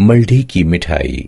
मल्ढी की मिठाई।